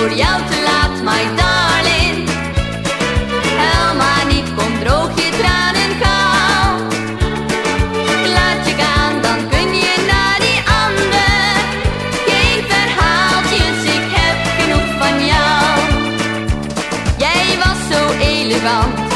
voor jou te laat, my darling. Hel maar niet, kom droog je tranen gauw. Laat je gaan, dan kun je naar die ander. Geen verhaaltjes, dus ik heb genoeg van jou. Jij was zo elegant.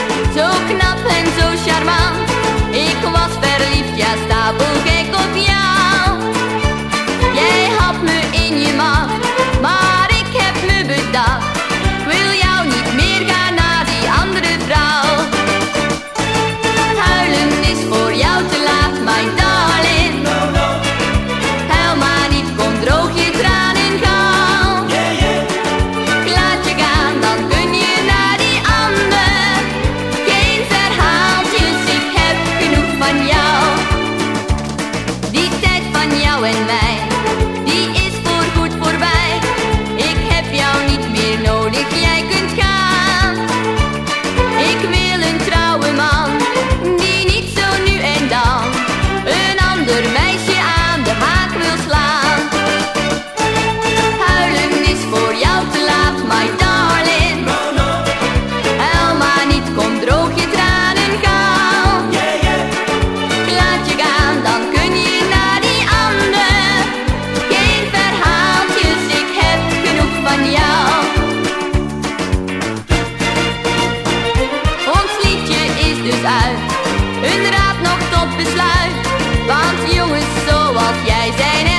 hun raad nog tot besluit. Want jongens zoals jij zijn